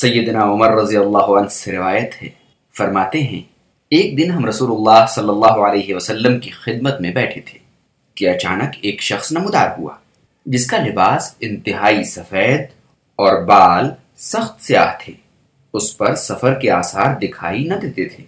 سیدنا عمر رضی اللہ عنہ سے روایت ہے۔ فرماتے ہیں، ایک دن ہم رسول اللہ صلی اللہ علیہ وسلم کی خدمت میں بیٹھے تھے کہ اچانک ایک شخص نمودار ہوا، جس کا لباس انتہائی سفید اور بال سخت سیاہ تھے۔ اس پر سفر کے آثار دکھائی نہ دیتے تھے۔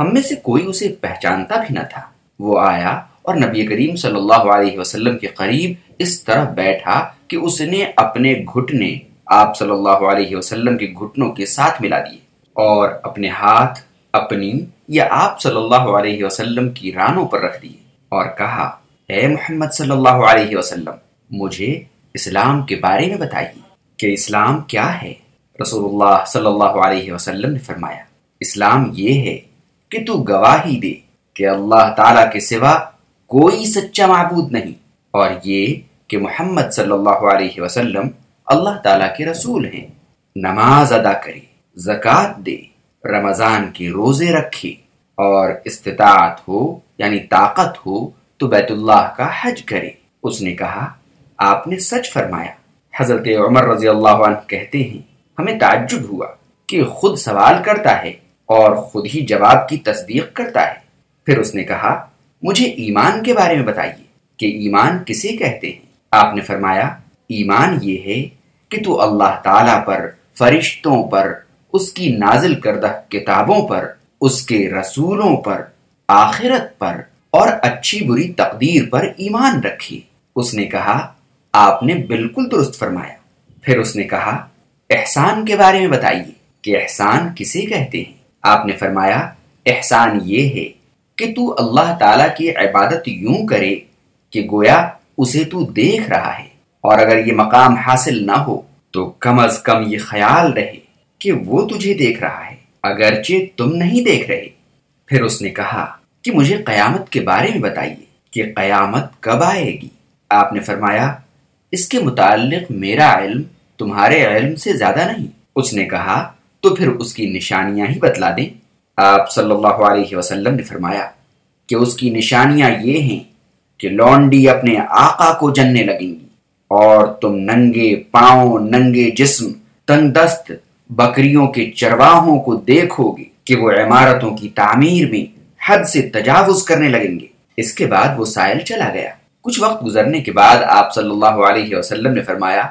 ہم میں سے کوئی اسے پہچانتا بھی نہ تھا۔ وہ آیا اور نبی کریم صلی اللہ علیہ وسلم کے قریب اس طرح بیٹھا کہ اس نے اپنے گھٹنے آپ صلی اللہ علیہ وسلم کے گھٹنوں کے ساتھ ملا دیے اور اپنے ہاتھ، اپنی یا آپ صلی اللہ علیہ وسلم کی رانوں پر رکھ دیے اور کہا، اے محمد صلی اللہ علیہ وسلم، مجھے اسلام کے بارے میں بتائیے کہ اسلام کیا ہے؟ رسول اللہ صلی اللہ علیہ وسلم نے فرمایا، اسلام یہ ہے کہ تو گواہی دے کہ اللہ تعالی کے سوا کوئی سچا معبود نہیں اور یہ کہ محمد صلی اللہ علیہ وسلم اللہ تعالیٰ کے رسول ہیں۔ نماز ادا کرے زکوٰۃ دے، رمضان کے روزے رکھے اور استطاعت ہو یعنی طاقت ہو، تو بیت اللہ کا حج کرے۔ اس نے کہا، آپ نے سچ فرمایا۔ حضرت عمر رضی اللہ عنہ کہتے ہیں، ہمیں تعجب ہوا کہ خود سوال کرتا ہے اور خود ہی جواب کی تصدیق کرتا ہے۔ پھر اس نے کہا، مجھے ایمان کے بارے میں بتائیے کہ ایمان کسے کہتے ہیں؟ آپ نے فرمایا، ایمان یہ ہے کہ تو اللہ تعالی پر، فرشتوں پر، اس کی نازل کردہ کتابوں پر، اس کے رسولوں پر، آخرت پر اور اچھی بری تقدیر پر ایمان رکھی۔ اس نے کہا، آپ نے بالکل درست فرمایا۔ پھر اس نے کہا، احسان کے بارے میں بتائیے کہ احسان کسے کہتے ہیں؟ آپ نے فرمایا، احسان یہ ہے کہ تو اللہ تعالی کی عبادت یوں کرے کہ گویا اسے تو دیکھ رہا ہے۔ اور اگر یہ مقام حاصل نہ ہو، تو کم از کم یہ خیال رہے کہ وہ تجھے دیکھ رہا ہے۔ اگرچہ تم نہیں دیکھ رہے۔ پھر اس نے کہا، کہ مجھے قیامت کے بارے میں بتائیے کہ قیامت کب آئے گی؟ آپ نے فرمایا، اس کے متعلق میرا علم تمہارے علم سے زیادہ نہیں۔ اس نے کہا، تو پھر اس کی نشانیاں ہی بتلا دیں۔ آپ صلی اللہ علیہ وسلم نے فرمایا کہ اس کی نشانیاں یہ ہیں کہ لونڈی اپنے آقا کو جننے لگیں گی۔ اور تم ننگے پاؤں، ننگے جسم تنگ دست بکریوں کے چرواہوں کو دیکھو گے کہ وہ عمارتوں کی تعمیر میں حد سے تجاوز کرنے لگیں گے۔ اس کے بعد وہ سائل چلا گیا۔ کچھ وقت گزرنے کے بعد آپ صلی اللہ علیہ وسلم نے فرمایا،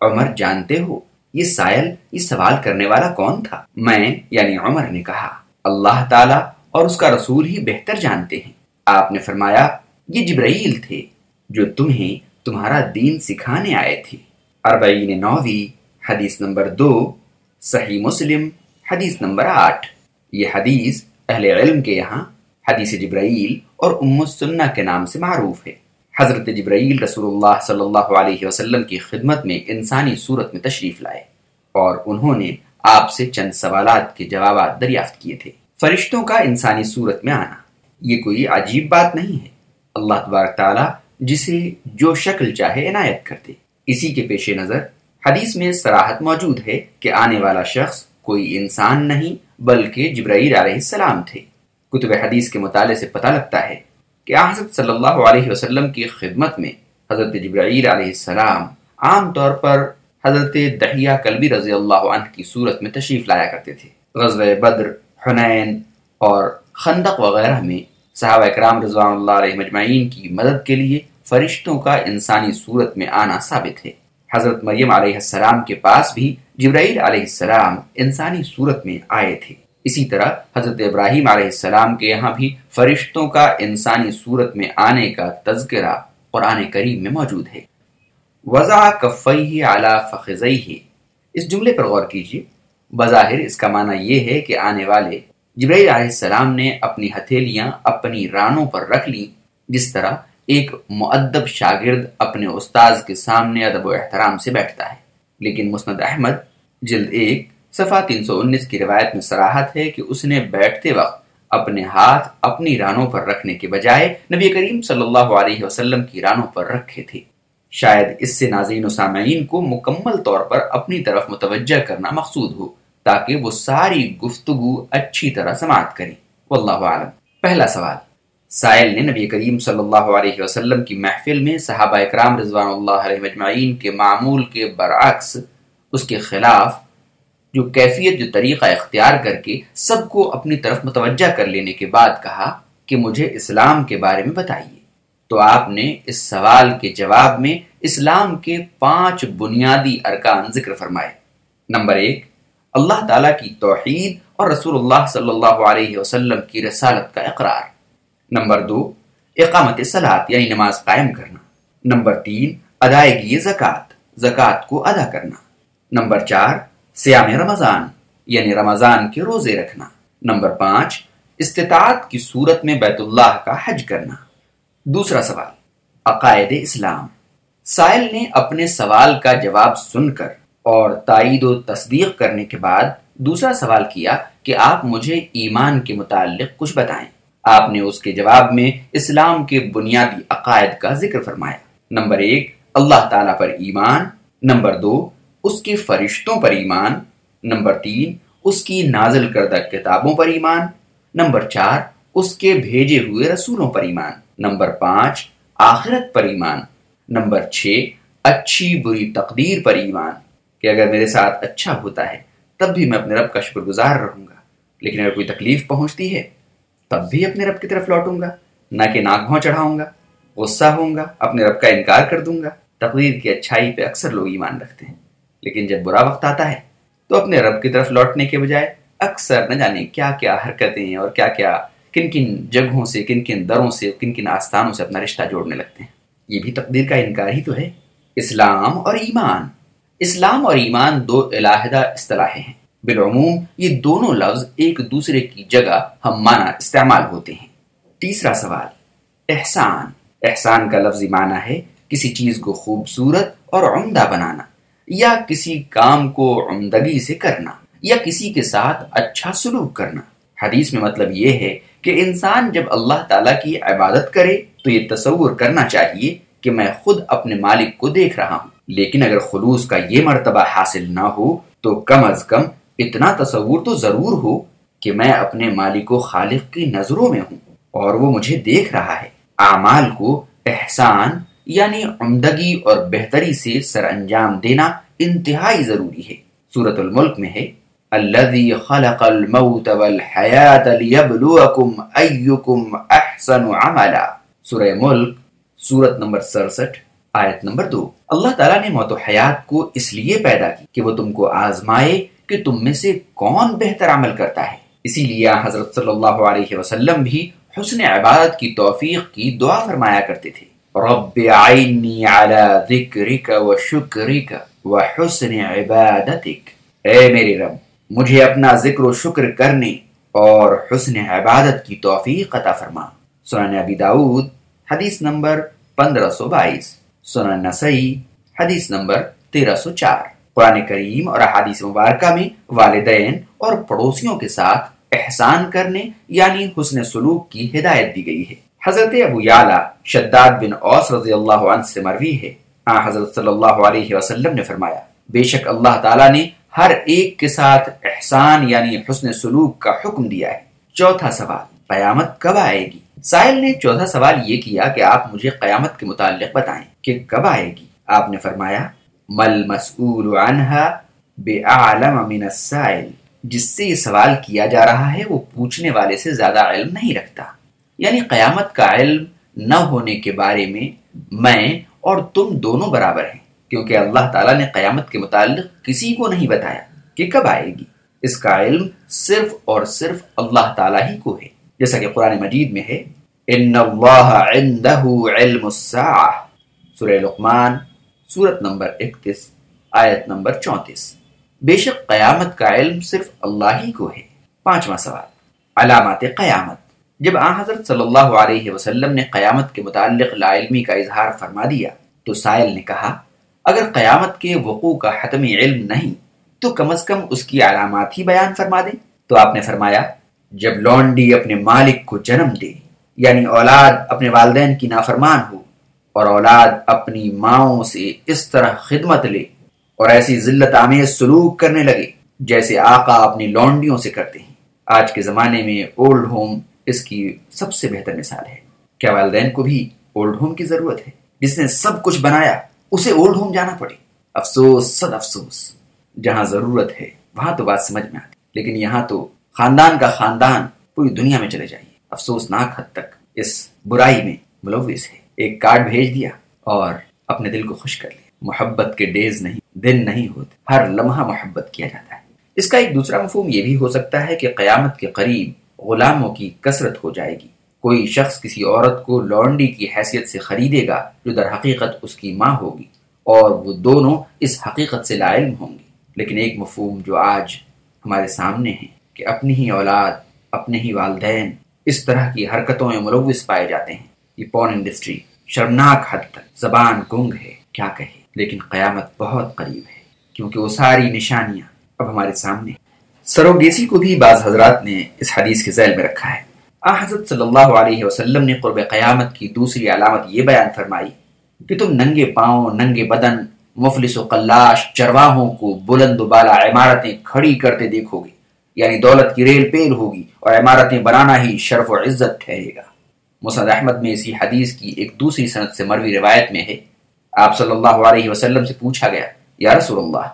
عمر، جانتے ہو یہ سائل یہ سوال کرنے والا کون تھا؟ میں یعنی عمر نے کہا، اللہ تعالی اور اس کا رسول ہی بہتر جانتے ہیں۔ آپ نے فرمایا، یہ جبرائیل تھے جو تمہیں تمہارا دین سکھانے آئے تھے۔ اربعین نووی حدیث نمبر دو، صحیح مسلم، حدیث نمبر آٹھ۔ یہ حدیث اہل علم کے یہاں حدیث جبرائیل اور ام السنہ کے نام سے معروف ہے۔ حضرت جبرائیل رسول اللہ صلی اللہ علیہ وسلم کی خدمت میں انسانی صورت میں تشریف لائے اور انہوں نے آپ سے چند سوالات کے جوابات دریافت کیے تھے۔ فرشتوں کا انسانی صورت میں آنا، یہ کوئی عجیب بات نہیں ہے۔ اللہ تبارک تعالیٰ جسے جو شکل چاہے عنایت کرتے۔ اسی کے پیش نظر حدیث میں سراحت موجود ہے کہ آنے والا شخص کوئی انسان نہیں بلکہ جبرائیل علیہ السلام تھے۔ کتب حدیث کے مطالعے سے پتہ لگتا ہے کہ حضرت صلی اللہ علیہ وسلم کی خدمت میں حضرت جبرائیل علیہ السلام عام طور پر حضرت دہیا کلبی رضی اللہ عنہ کی صورت میں تشریف لایا کرتے تھے۔ غزوہ بدر، حنین اور خندق وغیرہ میں صحابہ اکرام رضوان اللہ علیہ مجمعین کی مدد کے لیے فرشتوں کا انسانی صورت میں آنا ثابت ہے۔ حضرت مریم علیہ السلام کے پاس بھی جبرائیل علیہ السلام انسانی صورت میں آئے تھے۔ اسی طرح حضرت ابراہیم علیہ السلام کے یہاں بھی فرشتوں کا انسانی صورت میں آنے کا تذکرہ قرآن کریم میں موجود ہے۔ وضع کفی اعلیٰ فخذی اس جملے پر غور کیجیے بظاہر اس کا معنی یہ ہے کہ آنے والے جبرائیل علیہ السلام نے اپنی ہتھیلیاں اپنی رانوں پر رکھ لی جس طرح ایک معدب شاگرد اپنے استاذ کے سامنے ادب و احترام سے بیٹھتا ہے۔ لیکن مسند احمد، جلد ایک، صفحہ تین سو انیس کی روایت میں سراحت ہے کہ اس نے بیٹھتے وقت اپنے ہاتھ اپنی رانوں پر رکھنے کے بجائے نبی کریم صلی اللہ علیہ وسلم کی رانوں پر رکھے تھے۔ شاید اس سے ناظرین و سامعین کو مکمل طور پر اپنی طرف متوجہ کرنا مقصود ہو۔ تاکہ وہ ساری گفتگو اچھی طرح سماعت کریں۔ واللہ عالم پہلا سوال۔ سائل نے نبی کریم صلی اللہ علیہ وسلم کی محفل میں صحابہ اکرام رضوان اللہ علیہ مجمعین کے معمول کے برعکس اس کے خلاف جو کیفیت، جو طریقہ اختیار کر کے سب کو اپنی طرف متوجہ کر لینے کے بعد کہا کہ مجھے اسلام کے بارے میں بتائیے۔ تو آپ نے اس سوال کے جواب میں اسلام کے پانچ بنیادی ارکان ذکر فرمائے۔ نمبر ایک اللہ تعالیٰ کی توحید اور رسول اللہ صلی اللہ علیہ وسلم کی رسالت کا اقرار۔ نمبر دو، اقامت سلاد یعنی نماز قائم کرنا۔ نمبر تین، ادائیگی زکوٰۃ زکوٰۃ کو ادا کرنا۔ نمبر چار سیام رمضان یعنی رمضان کے روزے رکھنا۔ نمبر پانچ، استطاعت کی صورت میں بیت اللہ کا حج کرنا۔ دوسرا سوال، عقائد اسلام۔ سائل نے اپنے سوال کا جواب سن کر اور تائید و تصدیق کرنے کے بعد دوسرا سوال کیا کہ آپ مجھے ایمان کے متعلق کچھ بتائیں۔ آپ نے اس کے جواب میں اسلام کے بنیادی عقائد کا ذکر فرمایا۔ نمبر ایک، اللہ تعالیٰ پر ایمان۔ نمبر دو، اس کے فرشتوں پر ایمان۔ نمبر تین، اس کی نازل کردہ کتابوں پر ایمان۔ نمبر چار، اس کے بھیجے ہوئے رسولوں پر ایمان۔ نمبر پانچ، آخرت پر ایمان۔ نمبر چھ، اچھی بری تقدیر پر ایمان۔ کہ اگر میرے ساتھ اچھا ہوتا ہے، تب بھی میں اپنے رب کا شکر گزار رہوں گا۔ لیکن اگر کوئی تکلیف پہنچتی ہے، تب بھی اپنے رب کی طرف لوٹوں گا۔ نہ کہ ناک بھون چڑھاؤں گا، غصہ ہوں گا، اپنے رب کا انکار کر دوں گا۔ تقدیر کی اچھائی پہ اکثر لوگ ایمان رکھتے ہیں۔ لیکن جب برا وقت آتا ہے، تو اپنے رب کی طرف لوٹنے کے بجائے اکثر نہ جانے کیا کیا حرکتیں اور کیا کیا کن کن جگہوں سے کن کن دروں سے کن کن آستانوں سے اپنا رشتہ جوڑنے لگتے ہیں۔ یہ بھی تقدیر کا انکار ہی تو ہے۔ اسلام اور ایمان۔ اسلام اور ایمان دو علاحدہ اصطلاحیں ہیں۔ بالعموم، یہ دونوں لفظ ایک دوسرے کی جگہ ہم مانا استعمال ہوتے ہیں۔ تیسرا سوال، احسان۔ احسان کا لفظ معنی ہے کسی چیز کو خوبصورت اور عمدہ بنانا، یا کسی کام کو عمدگی سے کرنا، یا کسی کے ساتھ اچھا سلوک کرنا۔ حدیث میں مطلب یہ ہے کہ انسان جب اللہ تعالیٰ کی عبادت کرے تو یہ تصور کرنا چاہیے کہ میں خود اپنے مالک کو دیکھ رہا ہوں۔ لیکن اگر خلوص کا یہ مرتبہ حاصل نہ ہو، تو کم از کم اتنا تصور تو ضرور ہو کہ میں اپنے مالک و خالق کی نظروں میں ہوں اور وہ مجھے دیکھ رہا ہے۔ اعمال کو احسان یعنی عمدگی اور بہتری سے سر انجام دینا انتہائی ضروری ہے۔ سورت الملک میں ہے الذي خلق الموت والحیات لیبلوکم ایکم احسن عملا۔ سورہ ملک سورت نمبر سرسٹھ آیت نمبر دو۔ اللہ تعالیٰ نے موت و حیات کو اس لیے پیدا کی کہ وہ تم کو آزمائے کہ تم میں سے کون بہتر عمل کرتا ہے۔ اسی لیے حضرت صلی اللہ علیہ وسلم بھی حسن عبادت کی توفیق کی دعا فرمایا کرتے تھے۔ رب عینی علی ذکرک و شکرک و حسن عبادتک۔ اے میری رب، مجھے اپنا ذکر و شکر کرنے اور حسن عبادت کی توفیق عطا فرما۔ سنن ابی داود، حدیث نمبر پندرہ سو بائیس۔ سنن نسائی، حدیث نمبر تیرہ سو چار۔ قرآن کریم اور احادیث مبارکہ میں والدین اور پڑوسیوں کے ساتھ احسان کرنے یعنی حسن سلوک کی ہدایت دی گئی ہے۔ حضرت ابو یعلا شداد بن اوس رضی اللہ عنہ سے مروی ہے۔ آن حضرت صلی اللہ علیہ وسلم نے فرمایا، بے شک اللہ تعالیٰ نے ہر ایک کے ساتھ احسان یعنی حسن سلوک کا حکم دیا ہے۔ چوتھا سوال، قیامت کب آئے گی؟ سائل نے چوتھا سوال یہ کیا کہ آپ مجھے قیامت کے متعلق بتائیں۔ کہ کب آئے گی؟ آپ نے فرمایا، مل مسئول عنہا بے عالم من السائل. جس سے یہ سوال کیا جا رہا ہے، وہ پوچھنے والے سے زیادہ علم نہیں رکھتا۔ یعنی قیامت کا علم نہ ہونے کے بارے میں میں اور تم دونوں برابر ہیں، کیونکہ اللہ تعالیٰ نے قیامت کے متعلق کسی کو نہیں بتایا کہ کب آئے گی۔ اس کا علم صرف اور صرف اللہ تعالیٰ ہی کو ہے۔ جیسا کہ قرآن مجید میں ہے، ان اللہ عنده علم الساعه سورہ لقمان، سورت نمبر اکتیس، آیت نمبر چونتیس۔ بے شک قیامت کا علم صرف اللہ ہی کو ہے۔ پانچواں سوال، علامات قیامت۔ جب آن حضرت صلی اللہ علیہ وسلم نے قیامت کے متعلق لا علمی کا اظہار فرما دیا، تو سائل نے کہا، اگر قیامت کے وقوع کا حتمی علم نہیں، تو کم از کم اس کی علامات ہی بیان فرما دیں۔ تو آپ نے فرمایا، جب لونڈی اپنے مالک کو جنم دے یعنی اولاد اپنے والدین کی نافرمان ہو اور اولاد اپنی ماؤں سے اس طرح خدمت لے اور ایسی ذلت آمیز سلوک کرنے لگے جیسے آقا اپنی لونڈیوں سے کرتے ہیں۔ آج کے زمانے میں اولڈ ہوم اس کی سب سے بہتر مثال ہے۔ کیا والدین کو بھی اولڈ ہوم کی ضرورت ہے؟ جس نے سب کچھ بنایا، اسے اولڈ ہوم جانا پڑے۔ افسوس صد افسوس۔ جہاں ضرورت ہے، وہاں تو بات سمجھ میں آتی۔ لیکن یہاں تو خاندان کا خاندان پوری دنیا میں چلے جائیے۔ افسوسناک حد تک اس برائی میں ملوث ہے۔ ایک کارڈ بھیج دیا اور اپنے دل کو خوش کر لیا۔ محبت کے ڈیز نہیں، دن نہیں ہوتے، ہر لمحہ محبت کیا جاتا ہے۔ اس کا ایک دوسرا مفہوم یہ بھی ہو سکتا ہے کہ قیامت کے قریب غلاموں کی کثرت ہو جائے گی۔ کوئی شخص کسی عورت کو لانڈی کی حیثیت سے خریدے گا جو در حقیقت اس کی ماں ہوگی اور وہ دونوں اس حقیقت سے لا علم ہوں گے۔ لیکن ایک مفہوم جو آج ہمارے سامنے ہے کہ اپنی ہی اولاد، اپنے ہی والدین اس طرح کی حرکتوں میں ملوث پائے جاتے ہیں۔ یہ پون انڈسٹری شرمناک حد تک زبان گنگ ہے، کیا کہے؟ لیکن قیامت بہت قریب ہے، کیونکہ وہ ساری نشانیاں اب ہمارے سامنے سروگیسی کو بھی بعض حضرات نے اس حدیث کے ذیل میں رکھا ہے۔ آ، حضرت صلی اللہ علیہ وسلم نے قرب قیامت کی دوسری علامت یہ بیان فرمائی کہ تم ننگے پاؤں، ننگے بدن، مفلس و قلاش، چرواہوں کو بلند و بالا عمارتیں کھڑی کرتے دیکھو گے یعنی دولت کی ریل پیل ہوگی اور عمارتیں بنانا ہی شرف و عزت ٹھہرے گا۔ مسد احمد میں اسی حدیث کی ایک دوسری صنعت سے مروی روایت میں ہے۔ آپ صلی اللہ علیہ وسلم سے پوچھا گیا، یا رسول اللہ،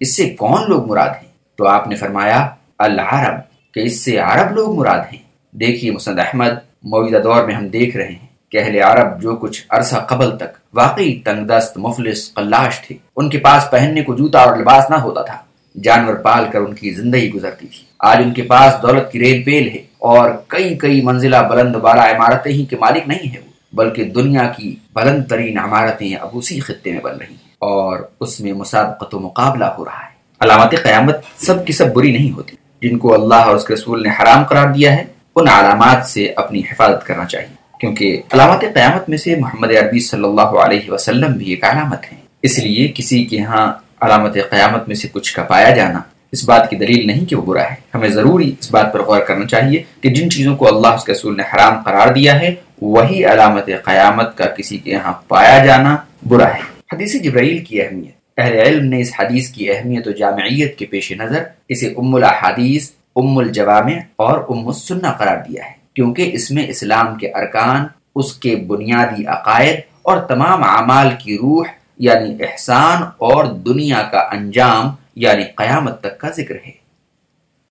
اس سے کون لوگ مراد ہیں؟ تو آپ نے فرمایا، العرب، کہ اس سے عرب لوگ مراد ہیں۔ دیکھیے مسند احمد، موجودہ دور میں ہم دیکھ رہے ہیں کہ اہل عرب جو کچھ عرصہ قبل تک واقعی تنگ دست مفلس، قلاش تھے۔ ان کے پاس پہننے کو جوتا اور لباس نہ ہوتا تھا۔ جانور پال کر ان کی زندگی گزرتی تھی۔ آج ان کے پاس دولت کی ریل پیل ہے۔ اور کئی کئی منزلہ بلند بالا عمارتیں ہی کے مالک نہیں ہے وہ، بلکہ دنیا کی بلند ترین عمارتیں اب اسی خطے میں بن رہی ہیں۔ اور اس میں مسابقت و مقابلہ ہو رہا ہے۔ علامات قیامت سب کی سب بری نہیں ہوتی۔ جن کو اللہ اور اس کے رسول نے حرام قرار دیا ہے، ان علامات سے اپنی حفاظت کرنا چاہیے۔ کیونکہ علامات قیامت میں سے محمد عربی صلی اللہ علیہ وسلم بھی ایک علامت ہے اس لیے کسی کے ہاں علامت قیامت میں سے کچھ کا پایا جانا اس بات کی دلیل نہیں کہ وہ برا ہے۔ ہمیں ضروری اس بات پر غور کرنا چاہیے کہ جن چیزوں کو اللہ اس کے رسول نے حرام قرار دیا ہے، وہی علامت قیامت کا کسی کے یہاں پایا جانا برا ہے۔ حدیث جبرائیل کی اہمیت۔ اہل علم نے اس حدیث کی اہمیت و جامعیت کے پیش نظر اسے ام الحادیث ام الجوامع اور ام السنہ قرار دیا ہے۔ کیونکہ اس میں اسلام کے ارکان، اس کے بنیادی عقائد اور تمام اعمال کی روح یعنی احسان اور دنیا کا انجام یعنی قیامت تک کا ذکر ہے۔